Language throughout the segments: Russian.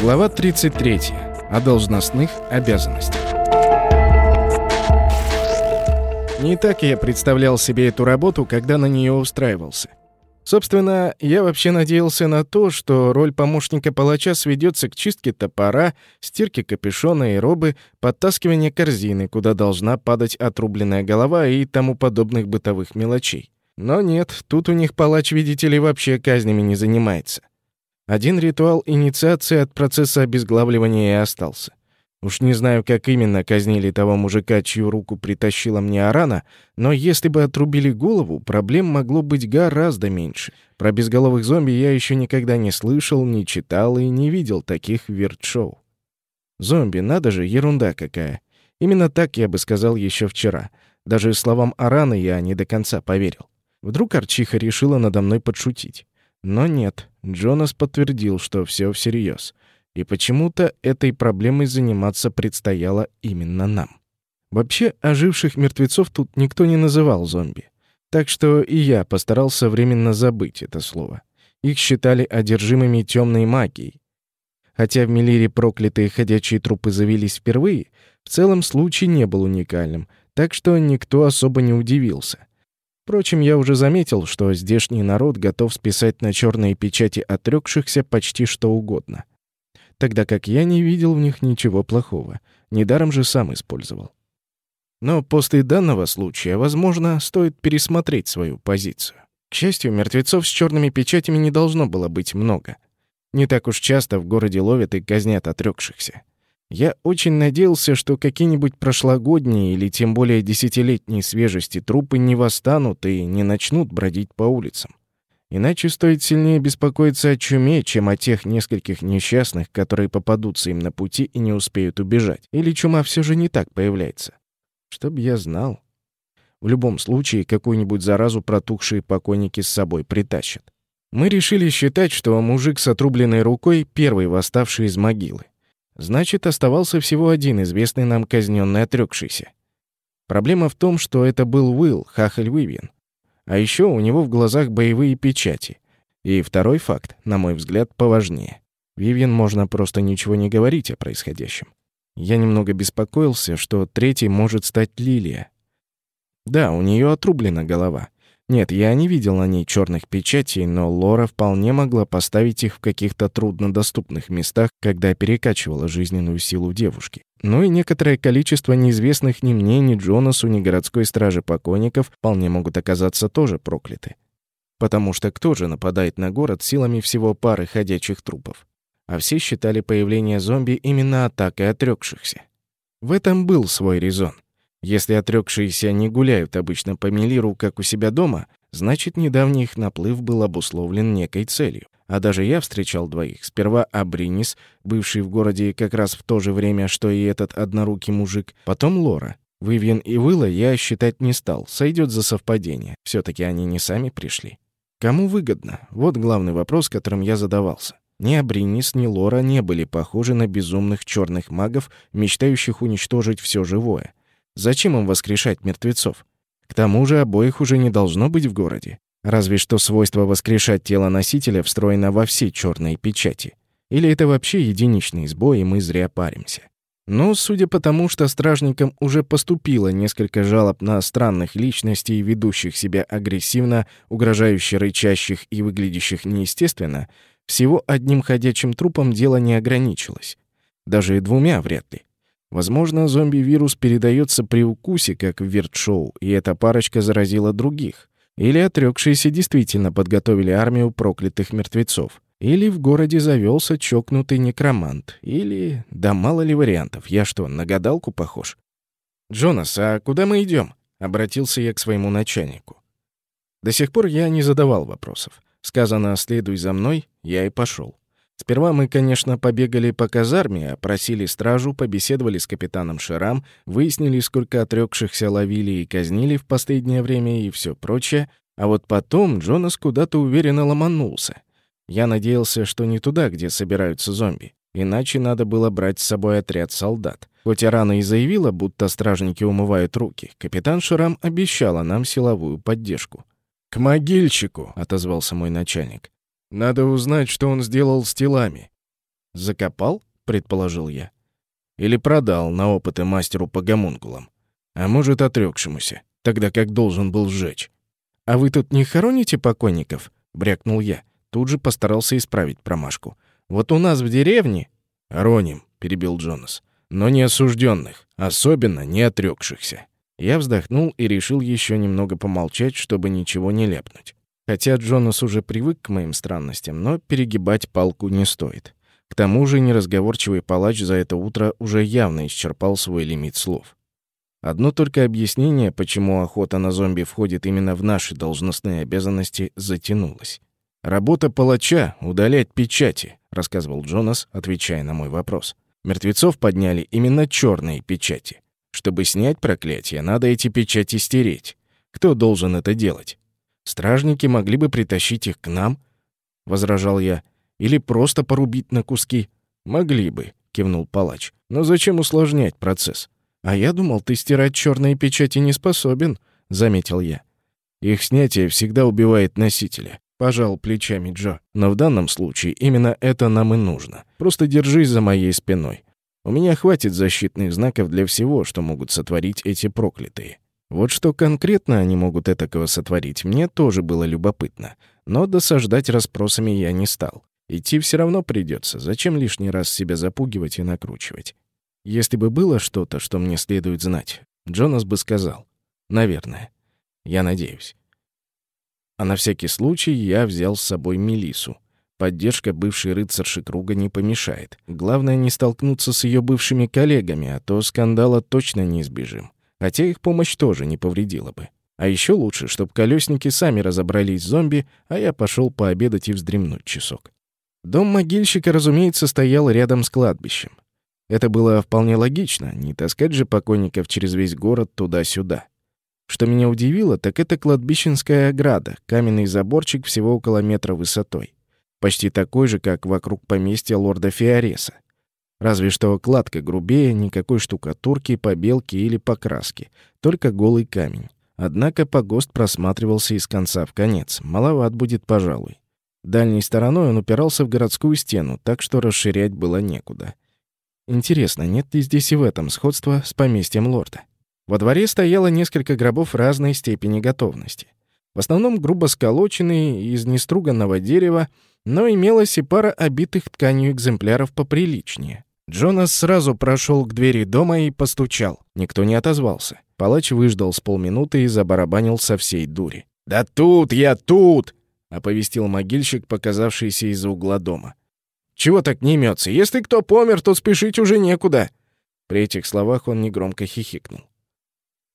Глава 33. О должностных обязанностях. Не так я представлял себе эту работу, когда на нее устраивался. Собственно, я вообще надеялся на то, что роль помощника палача сведется к чистке топора, стирке капюшона и робы, подтаскиванию корзины, куда должна падать отрубленная голова и тому подобных бытовых мелочей. Но нет, тут у них палач, видите ли, вообще казнями не занимается. Один ритуал инициации от процесса обезглавливания и остался. Уж не знаю, как именно казнили того мужика, чью руку притащила мне Арана, но если бы отрубили голову, проблем могло быть гораздо меньше. Про безголовых зомби я еще никогда не слышал, не читал и не видел таких верт-шоу. Зомби, надо же, ерунда какая. Именно так я бы сказал еще вчера. Даже словам Арана я не до конца поверил. Вдруг Арчиха решила надо мной подшутить. Но нет, Джонас подтвердил, что все всерьез. И почему-то этой проблемой заниматься предстояло именно нам. Вообще, оживших мертвецов тут никто не называл зомби. Так что и я постарался временно забыть это слово. Их считали одержимыми темной магией. Хотя в Мелире проклятые ходячие трупы завелись впервые, в целом случай не был уникальным, так что никто особо не удивился. Впрочем, я уже заметил, что здешний народ готов списать на черные печати отрекшихся почти что угодно. Тогда как я не видел в них ничего плохого. Недаром же сам использовал. Но после данного случая, возможно, стоит пересмотреть свою позицию. К счастью, мертвецов с черными печатями не должно было быть много. Не так уж часто в городе ловят и казнят отрекшихся. Я очень надеялся, что какие-нибудь прошлогодние или тем более десятилетней свежести трупы не восстанут и не начнут бродить по улицам. Иначе стоит сильнее беспокоиться о чуме, чем о тех нескольких несчастных, которые попадутся им на пути и не успеют убежать. Или чума все же не так появляется. Чтоб я знал. В любом случае, какую-нибудь заразу протухшие покойники с собой притащат. Мы решили считать, что мужик с отрубленной рукой — первый восставший из могилы. Значит, оставался всего один известный нам казненный отрекшийся. Проблема в том, что это был Уилл Хахель Вивьен. А еще у него в глазах боевые печати. И второй факт, на мой взгляд, поважнее. Вивьен можно просто ничего не говорить о происходящем. Я немного беспокоился, что третий может стать Лилия. Да, у нее отрублена голова. Нет, я не видел на ней черных печатей, но Лора вполне могла поставить их в каких-то труднодоступных местах, когда перекачивала жизненную силу девушки. Ну и некоторое количество неизвестных ни мне, ни Джонасу, ни городской стражи покойников вполне могут оказаться тоже прокляты. Потому что кто же нападает на город силами всего пары ходячих трупов? А все считали появление зомби именно атакой отрекшихся. В этом был свой резон. Если отрекшиеся не гуляют обычно по Мелиру, как у себя дома, значит, недавний их наплыв был обусловлен некой целью. А даже я встречал двоих. Сперва Абринис, бывший в городе как раз в то же время, что и этот однорукий мужик, потом Лора. Вивьен и Выла я считать не стал, сойдет за совпадение. все таки они не сами пришли. Кому выгодно? Вот главный вопрос, которым я задавался. Ни Абринис, ни Лора не были похожи на безумных черных магов, мечтающих уничтожить все живое. Зачем им воскрешать мертвецов? К тому же обоих уже не должно быть в городе. Разве что свойство воскрешать тело носителя встроено во все черные печати. Или это вообще единичный сбой, и мы зря паримся. Но, судя по тому, что стражникам уже поступило несколько жалоб на странных личностей, ведущих себя агрессивно, угрожающе рычащих и выглядящих неестественно, всего одним ходячим трупом дело не ограничилось. Даже и двумя вряд ли. Возможно, зомби-вирус передается при укусе, как в вирт-шоу, и эта парочка заразила других. Или отрекшиеся действительно подготовили армию проклятых мертвецов. Или в городе завелся чокнутый некромант. Или... Да мало ли вариантов. Я что, на гадалку похож? «Джонас, а куда мы идем? обратился я к своему начальнику. До сих пор я не задавал вопросов. Сказано «следуй за мной», я и пошел. Сперва мы, конечно, побегали по казарме, опросили стражу, побеседовали с капитаном Шерам, выяснили, сколько отрекшихся ловили и казнили в последнее время и все прочее, а вот потом Джонас куда-то уверенно ломанулся. Я надеялся, что не туда, где собираются зомби. Иначе надо было брать с собой отряд солдат. Хоть Арана и заявила, будто стражники умывают руки, капитан Шрам обещала нам силовую поддержку. «К могильщику», — отозвался мой начальник. «Надо узнать, что он сделал с телами». «Закопал?» — предположил я. «Или продал на опыты мастеру по гомункулам. А может, отрёкшемуся, тогда как должен был сжечь». «А вы тут не хороните покойников?» — брякнул я. Тут же постарался исправить промашку. «Вот у нас в деревне...» «Хороним», — перебил Джонас. «Но не осужденных, особенно не отрёкшихся». Я вздохнул и решил еще немного помолчать, чтобы ничего не ляпнуть. Хотя Джонас уже привык к моим странностям, но перегибать палку не стоит. К тому же неразговорчивый палач за это утро уже явно исчерпал свой лимит слов. Одно только объяснение, почему охота на зомби входит именно в наши должностные обязанности, затянулось. «Работа палача — удалять печати», — рассказывал Джонас, отвечая на мой вопрос. Мертвецов подняли именно черные печати. Чтобы снять проклятие, надо эти печати стереть. Кто должен это делать? Стражники могли бы притащить их к нам, возражал я, или просто порубить на куски. Могли бы, кивнул палач. Но зачем усложнять процесс? А я думал, ты стирать черные печати не способен, заметил я. Их снятие всегда убивает носителя. Пожал плечами Джо. Но в данном случае именно это нам и нужно. Просто держись за моей спиной. У меня хватит защитных знаков для всего, что могут сотворить эти проклятые. Вот что конкретно они могут этакого сотворить, мне тоже было любопытно. Но досаждать расспросами я не стал. Идти все равно придется. Зачем лишний раз себя запугивать и накручивать? Если бы было что-то, что мне следует знать, Джонас бы сказал. Наверное. Я надеюсь. А на всякий случай я взял с собой Мелису. Поддержка бывшей рыцарши круга не помешает. Главное не столкнуться с ее бывшими коллегами, а то скандала точно не избежим. Хотя их помощь тоже не повредила бы. А еще лучше, чтобы колесники сами разобрались с зомби, а я пошел пообедать и вздремнуть часок. Дом могильщика, разумеется, стоял рядом с кладбищем. Это было вполне логично, не таскать же покойников через весь город туда-сюда. Что меня удивило, так это кладбищенская ограда, каменный заборчик всего около метра высотой почти такой же, как вокруг поместья лорда Фиореса. Разве что кладка грубее, никакой штукатурки, побелки или покраски, только голый камень. Однако погост просматривался из конца в конец, маловат будет, пожалуй. Дальней стороной он упирался в городскую стену, так что расширять было некуда. Интересно, нет ли здесь и в этом сходства с поместьем лорда? Во дворе стояло несколько гробов разной степени готовности. В основном грубо сколоченные из неструганного дерева, но имелась и пара обитых тканью экземпляров поприличнее. Джонас сразу прошел к двери дома и постучал. Никто не отозвался. Палач выждал с полминуты и забарабанил со всей дури. «Да тут я, тут!» — оповестил могильщик, показавшийся из-за угла дома. «Чего так не мется? Если кто помер, то спешить уже некуда!» При этих словах он негромко хихикнул.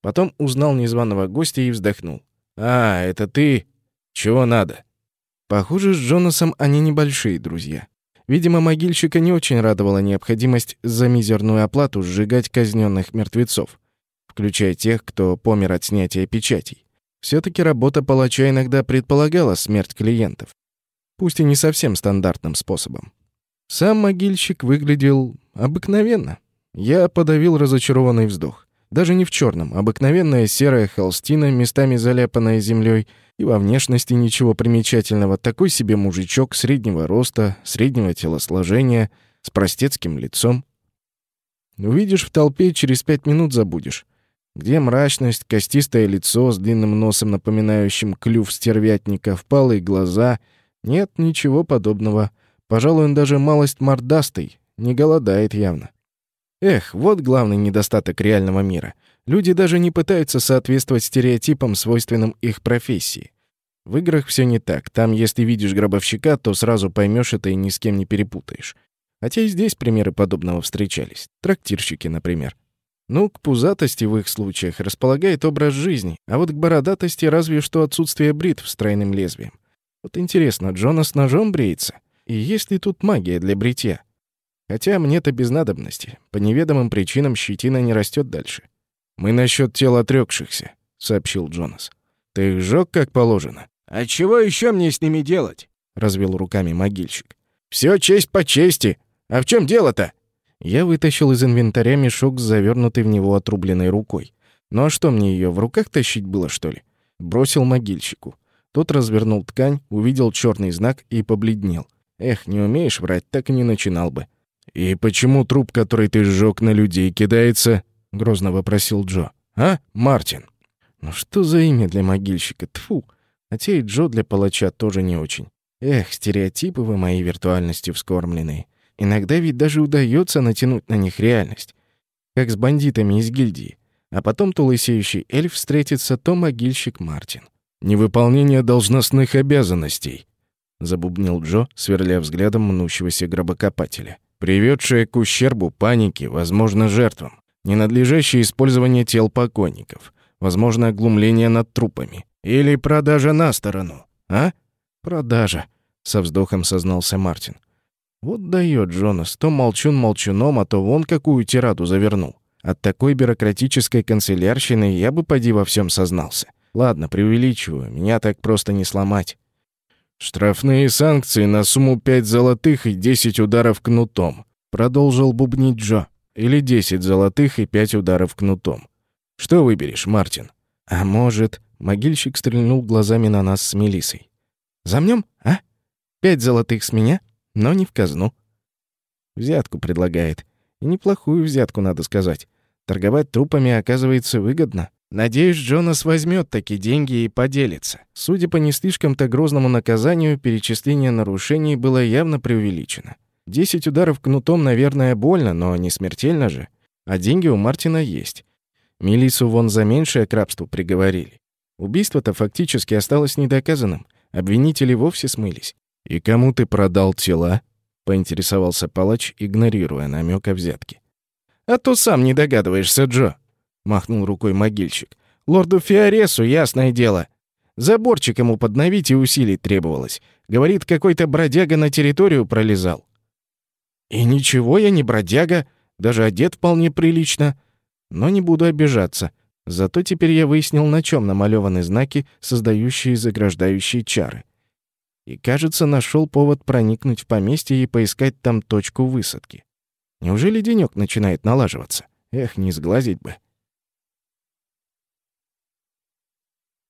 Потом узнал незваного гостя и вздохнул. «А, это ты? Чего надо?» Похоже, с Джонасом они небольшие друзья. Видимо, могильщика не очень радовала необходимость за мизерную оплату сжигать казненных мертвецов, включая тех, кто помер от снятия печатей. все таки работа палача иногда предполагала смерть клиентов, пусть и не совсем стандартным способом. Сам могильщик выглядел обыкновенно. Я подавил разочарованный вздох. Даже не в черном, обыкновенная серая холстина, местами заляпанная землей, и во внешности ничего примечательного. Такой себе мужичок среднего роста, среднего телосложения, с простецким лицом. Увидишь в толпе, через пять минут забудешь. Где мрачность, костистое лицо с длинным носом, напоминающим клюв стервятника, впалые глаза. Нет ничего подобного. Пожалуй, он даже малость мордастый, не голодает явно. Эх, вот главный недостаток реального мира. Люди даже не пытаются соответствовать стереотипам, свойственным их профессии. В играх все не так. Там, если видишь гробовщика, то сразу поймешь это и ни с кем не перепутаешь. Хотя и здесь примеры подобного встречались. Трактирщики, например. Ну, к пузатости в их случаях располагает образ жизни, а вот к бородатости разве что отсутствие бритв с тройным лезвием. Вот интересно, Джона с ножом бреется? И есть ли тут магия для бритья? Хотя мне-то без надобности. По неведомым причинам щетина не растет дальше. «Мы насчет тел отрекшихся», — сообщил Джонас. «Ты их сжёг как положено?» «А чего еще мне с ними делать?» — развел руками могильщик. «Все честь по чести. А в чем дело-то?» Я вытащил из инвентаря мешок с завернутой в него отрубленной рукой. Ну а что мне ее в руках тащить было, что ли? Бросил могильщику. Тот развернул ткань, увидел черный знак и побледнел. Эх, не умеешь врать, так и не начинал бы. «И почему труп, который ты сжег на людей, кидается?» — грозно вопросил Джо. «А, Мартин?» «Ну что за имя для могильщика? Тфу. Хотя и Джо для палача тоже не очень. Эх, стереотипы вы моей виртуальностью вскормленные. Иногда ведь даже удается натянуть на них реальность. Как с бандитами из гильдии. А потом то лысеющий эльф встретится, то могильщик Мартин. «Невыполнение должностных обязанностей», — забубнил Джо, сверля взглядом мнущегося гробокопателя. «Приведшее к ущербу, панике, возможно, жертвам. Ненадлежащее использование тел покойников. Возможно, оглумление над трупами. Или продажа на сторону. А? Продажа», — со вздохом сознался Мартин. «Вот даёт Джонас. То молчун молчуном, а то вон какую тираду завернул. От такой бюрократической канцелярщины я бы поди во всем сознался. Ладно, преувеличиваю, меня так просто не сломать. Штрафные санкции на сумму 5 золотых и 10 ударов кнутом, продолжил бубнить Джо. Или 10 золотых и 5 ударов кнутом. Что выберешь, Мартин? А может, могильщик стрельнул глазами на нас с Мелисой. Замнем, а? Пять золотых с меня, но не в казну. Взятку предлагает. И неплохую взятку, надо сказать. Торговать трупами оказывается выгодно. Надеюсь, Джонас возьмет такие деньги и поделится. Судя по не слишком-то грозному наказанию, перечисление нарушений было явно преувеличено. Десять ударов кнутом, наверное, больно, но не смертельно же. А деньги у Мартина есть. Милису вон за меньшее к приговорили. Убийство-то фактически осталось недоказанным. Обвинители вовсе смылись. «И кому ты продал тела?» — поинтересовался палач, игнорируя намек о взятке. «А то сам не догадываешься, Джо», — махнул рукой могильщик. «Лорду Фиоресу, ясное дело. Заборчик ему подновить и усилить требовалось. Говорит, какой-то бродяга на территорию пролезал». «И ничего, я не бродяга, даже одет вполне прилично. Но не буду обижаться. Зато теперь я выяснил, на чем намалеваны знаки, создающие заграждающие чары. И, кажется, нашел повод проникнуть в поместье и поискать там точку высадки. Неужели денек начинает налаживаться? Эх, не сглазить бы.